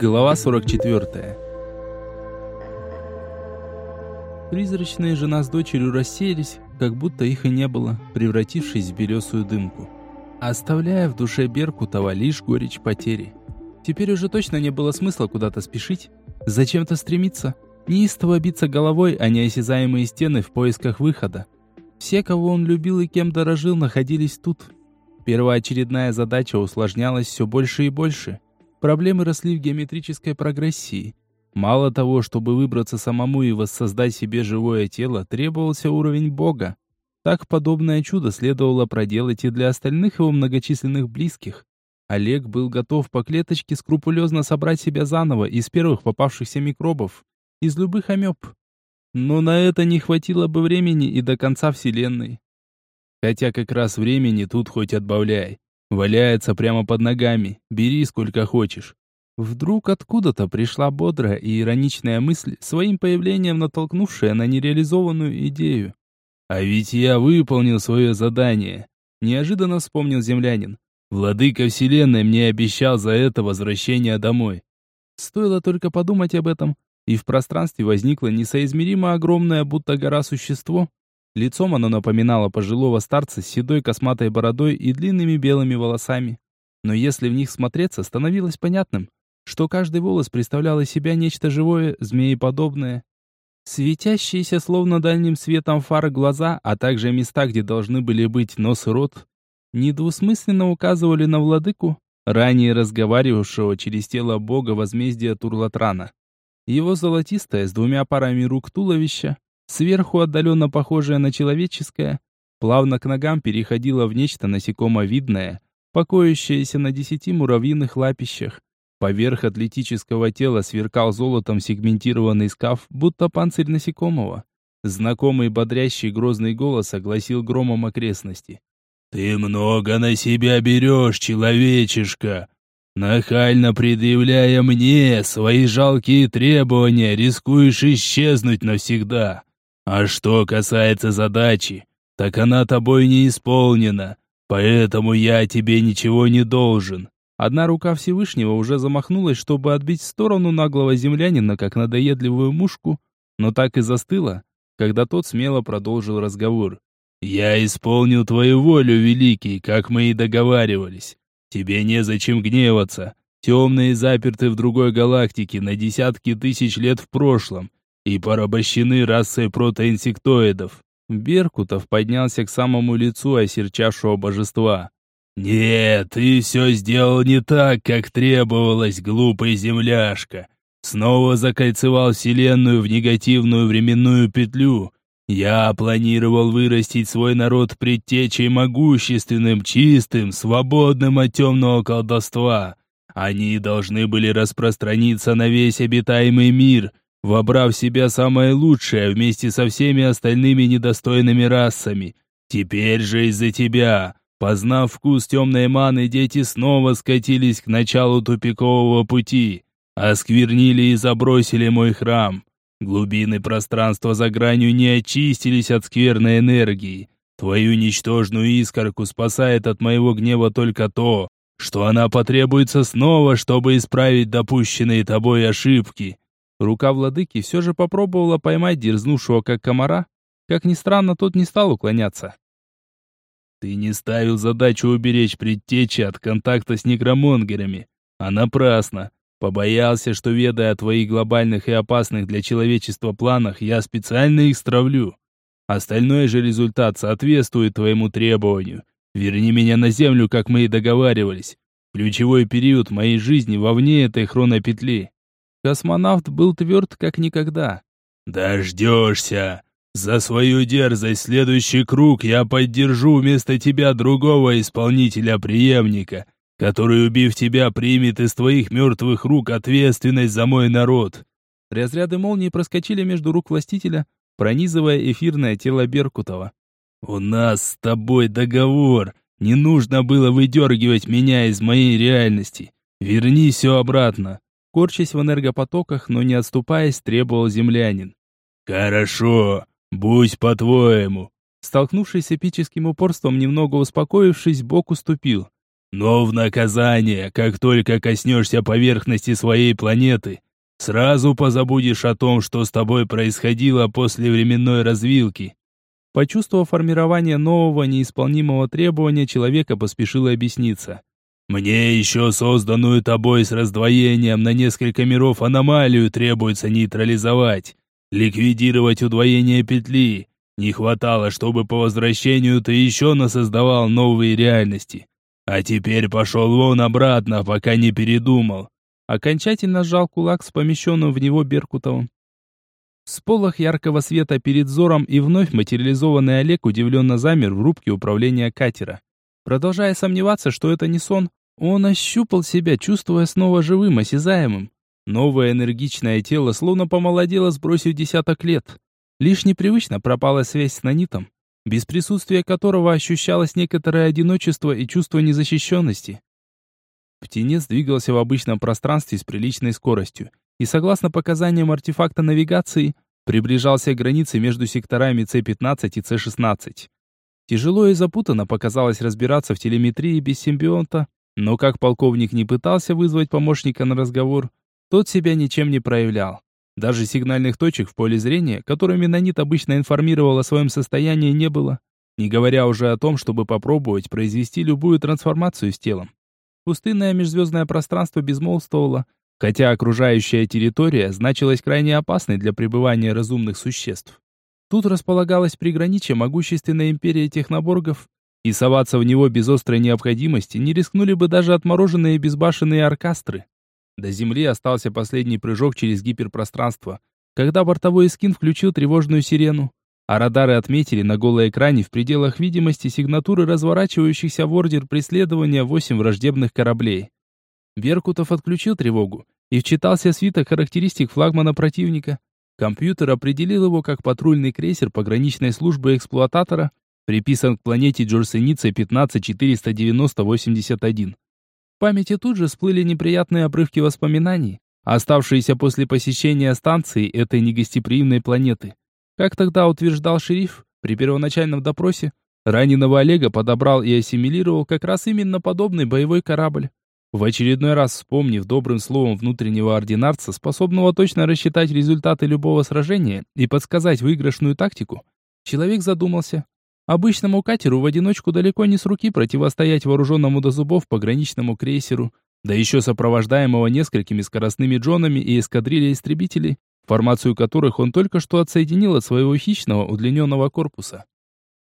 Глава 44. Призрачная жена с дочерью рассеялись, как будто их и не было, превратившись в белесую дымку, оставляя в душе Беркутова лишь горечь потери. Теперь уже точно не было смысла куда-то спешить, зачем-то стремиться, неистово биться головой о неосязаемые стены в поисках выхода. Все, кого он любил и кем дорожил, находились тут. Первоочередная задача усложнялась все больше и больше. Проблемы росли в геометрической прогрессии. Мало того, чтобы выбраться самому и воссоздать себе живое тело, требовался уровень Бога. Так подобное чудо следовало проделать и для остальных его многочисленных близких. Олег был готов по клеточке скрупулезно собрать себя заново из первых попавшихся микробов, из любых амеб. Но на это не хватило бы времени и до конца Вселенной. Хотя как раз времени тут хоть отбавляй. Валяется прямо под ногами, бери сколько хочешь. Вдруг откуда-то пришла бодрая и ироничная мысль, своим появлением натолкнувшая на нереализованную идею. «А ведь я выполнил свое задание», — неожиданно вспомнил землянин. «Владыка Вселенной мне обещал за это возвращение домой». Стоило только подумать об этом, и в пространстве возникло несоизмеримо огромное, будто гора существо, Лицом оно напоминало пожилого старца с седой косматой бородой и длинными белыми волосами. Но если в них смотреться, становилось понятным, что каждый волос представлял из себя нечто живое, змееподобное. Светящиеся словно дальним светом фар глаза, а также места, где должны были быть нос и рот, недвусмысленно указывали на владыку, ранее разговаривавшего через тело бога возмездия Турлатрана. Его золотистое с двумя парами рук туловище Сверху отдаленно похожее на человеческое, плавно к ногам переходило в нечто насекомовидное, покоящееся на десяти муравьиных лапищах. Поверх атлетического тела сверкал золотом сегментированный скаф, будто панцирь насекомого. Знакомый бодрящий грозный голос огласил громом окрестности. «Ты много на себя берешь, человечишка!» Нахально предъявляя мне свои жалкие требования, рискуешь исчезнуть навсегда. А что касается задачи, так она тобой не исполнена, поэтому я тебе ничего не должен». Одна рука Всевышнего уже замахнулась, чтобы отбить в сторону наглого землянина, как надоедливую мушку, но так и застыла, когда тот смело продолжил разговор. «Я исполнил твою волю, Великий, как мы и договаривались. Тебе незачем гневаться. Темные заперты в другой галактике на десятки тысяч лет в прошлом, и порабощены расой протоинсектоидов. Беркутов поднялся к самому лицу осерчавшего божества. «Нет, ты все сделал не так, как требовалось, глупый земляшка. Снова закольцевал Вселенную в негативную временную петлю. Я планировал вырастить свой народ предтечей могущественным, чистым, свободным от темного колдовства. Они должны были распространиться на весь обитаемый мир — вобрав в себя самое лучшее вместе со всеми остальными недостойными расами. Теперь же из-за тебя, познав вкус темной маны, дети снова скатились к началу тупикового пути, осквернили и забросили мой храм. Глубины пространства за гранью не очистились от скверной энергии. Твою ничтожную искорку спасает от моего гнева только то, что она потребуется снова, чтобы исправить допущенные тобой ошибки. Рука владыки все же попробовала поймать дерзнувшего как комара. Как ни странно, тот не стал уклоняться. «Ты не ставил задачу уберечь предтечи от контакта с негромонгерами, а напрасно. Побоялся, что, ведая о твоих глобальных и опасных для человечества планах, я специально их стравлю. Остальной же результат соответствует твоему требованию. Верни меня на землю, как мы и договаривались. Ключевой период моей жизни вовне этой хронопетли. Космонавт был тверд как никогда. «Дождешься! За свою дерзость следующий круг я поддержу вместо тебя другого исполнителя-преемника, который, убив тебя, примет из твоих мертвых рук ответственность за мой народ». Разряды молнии проскочили между рук властителя, пронизывая эфирное тело Беркутова. «У нас с тобой договор. Не нужно было выдергивать меня из моей реальности. Верни все обратно корчась в энергопотоках, но не отступаясь, требовал землянин. «Хорошо, будь по-твоему». Столкнувшись с эпическим упорством, немного успокоившись, Бог уступил. Но в наказание, как только коснешься поверхности своей планеты, сразу позабудешь о том, что с тобой происходило после временной развилки. Почувствовав формирование нового неисполнимого требования, человека поспешил объясниться. «Мне еще созданную тобой с раздвоением на несколько миров аномалию требуется нейтрализовать, ликвидировать удвоение петли. Не хватало, чтобы по возвращению ты еще насоздавал новые реальности. А теперь пошел вон обратно, пока не передумал». Окончательно сжал кулак с помещенным в него Беркутовым. Сполох яркого света перед взором и вновь материализованный Олег удивленно замер в рубке управления катера. Продолжая сомневаться, что это не сон, он ощупал себя, чувствуя снова живым, осязаемым. Новое энергичное тело словно помолодело, сбросив десяток лет. Лишь непривычно пропала связь с нанитом, без присутствия которого ощущалось некоторое одиночество и чувство незащищенности. Птенец двигался в обычном пространстве с приличной скоростью, и, согласно показаниям артефакта навигации, приближался к границе между секторами С-15 и С-16. Тяжело и запутанно показалось разбираться в телеметрии без симбионта, но как полковник не пытался вызвать помощника на разговор, тот себя ничем не проявлял. Даже сигнальных точек в поле зрения, которыми Нанит обычно информировал о своем состоянии, не было, не говоря уже о том, чтобы попробовать произвести любую трансформацию с телом. Пустынное межзвездное пространство безмолвствовало, хотя окружающая территория значилась крайне опасной для пребывания разумных существ. Тут располагалась приграничье могущественной империи техноборгов, и соваться в него без острой необходимости не рискнули бы даже отмороженные безбашенные аркастры. До земли остался последний прыжок через гиперпространство, когда бортовой эскин включил тревожную сирену, а радары отметили на голой экране в пределах видимости сигнатуры разворачивающихся в ордер преследования восемь враждебных кораблей. Беркутов отключил тревогу и вчитался свиток характеристик флагмана противника. Компьютер определил его как патрульный крейсер пограничной службы эксплуататора, приписан к планете Джорсеница 1549081. В памяти тут же всплыли неприятные обрывки воспоминаний, оставшиеся после посещения станции этой негостеприимной планеты. Как тогда утверждал шериф при первоначальном допросе, раненого Олега подобрал и ассимилировал как раз именно подобный боевой корабль. В очередной раз вспомнив добрым словом внутреннего ординарца, способного точно рассчитать результаты любого сражения и подсказать выигрышную тактику, человек задумался. Обычному катеру в одиночку далеко не с руки противостоять вооруженному до зубов пограничному крейсеру, да еще сопровождаемого несколькими скоростными джонами и эскадрильей истребителей, формацию которых он только что отсоединил от своего хищного удлиненного корпуса.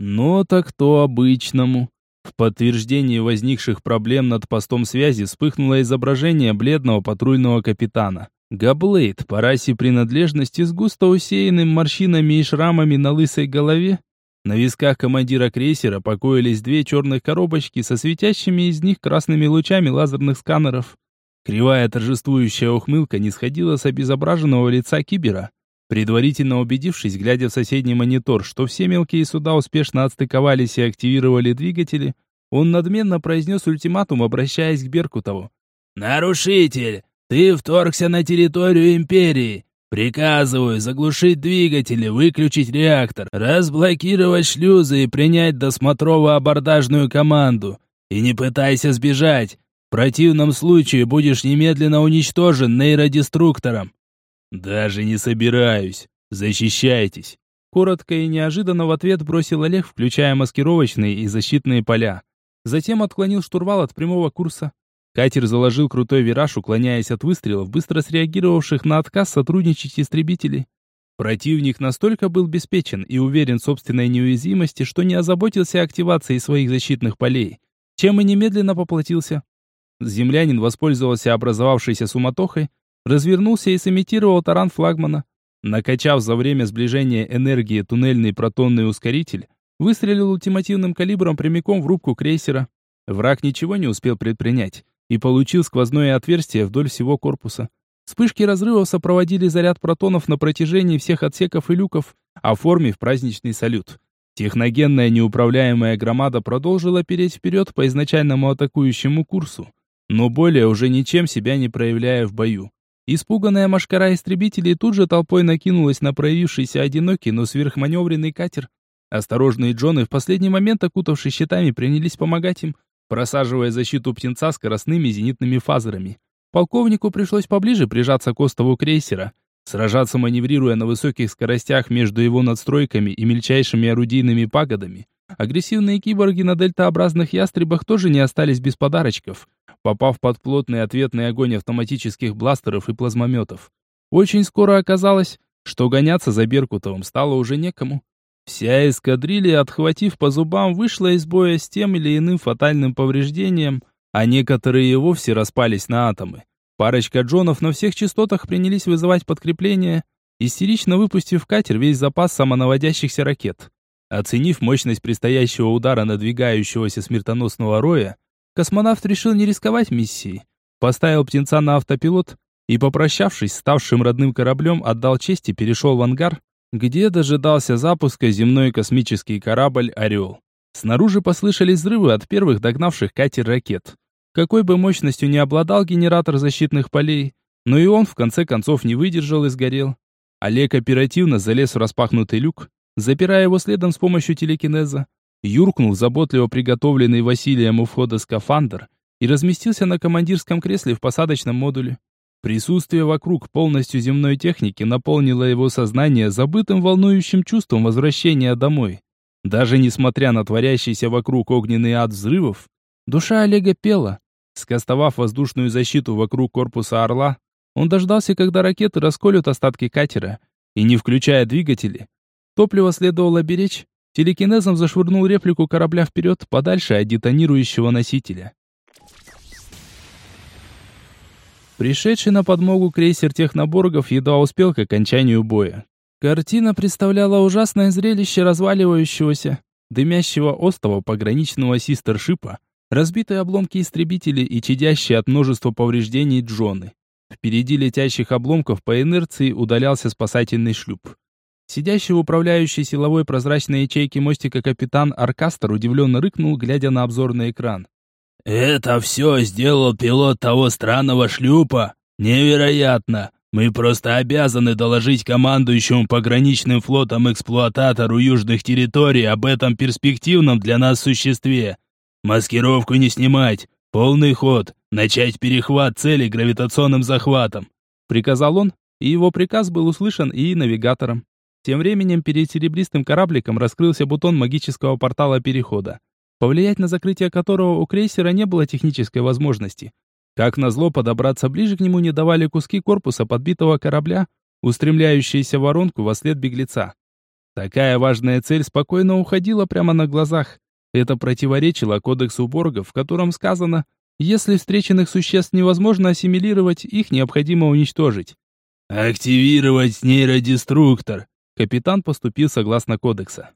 Но так то обычному. В подтверждении возникших проблем над постом связи вспыхнуло изображение бледного патрульного капитана. Габлейд по расе принадлежности с густо усеянным морщинами и шрамами на лысой голове. На висках командира крейсера покоились две черных коробочки со светящими из них красными лучами лазерных сканеров. Кривая торжествующая ухмылка не сходила с обезображенного лица кибера. Предварительно убедившись, глядя в соседний монитор, что все мелкие суда успешно отстыковались и активировали двигатели, он надменно произнес ультиматум, обращаясь к Беркутову. «Нарушитель, ты вторгся на территорию Империи. Приказываю заглушить двигатели, выключить реактор, разблокировать шлюзы и принять досмотрово-абордажную команду. И не пытайся сбежать. В противном случае будешь немедленно уничтожен нейродеструктором. «Даже не собираюсь. Защищайтесь!» Коротко и неожиданно в ответ бросил Олег, включая маскировочные и защитные поля. Затем отклонил штурвал от прямого курса. Катер заложил крутой вираж, уклоняясь от выстрелов, быстро среагировавших на отказ сотрудничать истребителей. Противник настолько был беспечен и уверен в собственной неуязвимости, что не озаботился активацией своих защитных полей, чем и немедленно поплатился. Землянин воспользовался образовавшейся суматохой, развернулся и сымитировал таран флагмана. Накачав за время сближения энергии туннельный протонный ускоритель, выстрелил ультимативным калибром прямиком в рубку крейсера. Враг ничего не успел предпринять и получил сквозное отверстие вдоль всего корпуса. Вспышки разрывов сопроводили заряд протонов на протяжении всех отсеков и люков, оформив праздничный салют. Техногенная неуправляемая громада продолжила переть вперед по изначальному атакующему курсу, но более уже ничем себя не проявляя в бою. Испуганная машкара истребителей тут же толпой накинулась на проявившийся одинокий, но сверхманевренный катер. Осторожные Джоны, в последний момент окутавшись щитами, принялись помогать им, просаживая защиту птенца скоростными зенитными фазерами. Полковнику пришлось поближе прижаться к остову крейсера, сражаться маневрируя на высоких скоростях между его надстройками и мельчайшими орудийными пагодами. Агрессивные киборги на дельтообразных ястребах тоже не остались без подарочков, попав под плотный ответный огонь автоматических бластеров и плазмометов. Очень скоро оказалось, что гоняться за Беркутовым стало уже некому. Вся эскадрилья, отхватив по зубам, вышла из боя с тем или иным фатальным повреждением, а некоторые и вовсе распались на атомы. Парочка джонов на всех частотах принялись вызывать подкрепление, истерично выпустив в катер весь запас самонаводящихся ракет. Оценив мощность предстоящего удара надвигающегося смертоносного роя, космонавт решил не рисковать миссией, поставил птенца на автопилот и, попрощавшись с ставшим родным кораблем, отдал честь и перешел в ангар, где дожидался запуска земной космический корабль «Орел». Снаружи послышались взрывы от первых догнавших катер ракет. Какой бы мощностью не обладал генератор защитных полей, но и он в конце концов не выдержал и сгорел. Олег оперативно залез в распахнутый люк, запирая его следом с помощью телекинеза, юркнул в заботливо приготовленный Василием у входа скафандр и разместился на командирском кресле в посадочном модуле. Присутствие вокруг полностью земной техники наполнило его сознание забытым волнующим чувством возвращения домой. Даже несмотря на творящийся вокруг огненный ад взрывов, душа Олега пела. Скостовав воздушную защиту вокруг корпуса «Орла», он дождался, когда ракеты расколют остатки катера, и, не включая двигатели, топливо следовало беречь, телекинезом зашвырнул реплику корабля вперед, подальше от детонирующего носителя. Пришедший на подмогу крейсер техноборгов едва успел к окончанию боя. Картина представляла ужасное зрелище разваливающегося, дымящего остова пограничного систершипа, разбитые обломки истребителей и чадящие от множества повреждений джоны. Впереди летящих обломков по инерции удалялся спасательный шлюп. Сидящий в управляющей силовой прозрачной ячейки мостика капитан Аркастер удивленно рыкнул, глядя на обзорный экран. «Это все сделал пилот того странного шлюпа? Невероятно! Мы просто обязаны доложить командующему пограничным флотом эксплуататору южных территорий об этом перспективном для нас существе. Маскировку не снимать, полный ход, начать перехват цели гравитационным захватом», приказал он, и его приказ был услышан и навигатором. Тем временем перед серебристым корабликом раскрылся бутон магического портала перехода повлиять на закрытие которого у крейсера не было технической возможности. Как назло, подобраться ближе к нему не давали куски корпуса подбитого корабля, устремляющиеся в воронку во след беглеца. Такая важная цель спокойно уходила прямо на глазах. Это противоречило кодексу Борга, в котором сказано, если встреченных существ невозможно ассимилировать, их необходимо уничтожить. «Активировать нейродеструктор!» Капитан поступил согласно кодекса.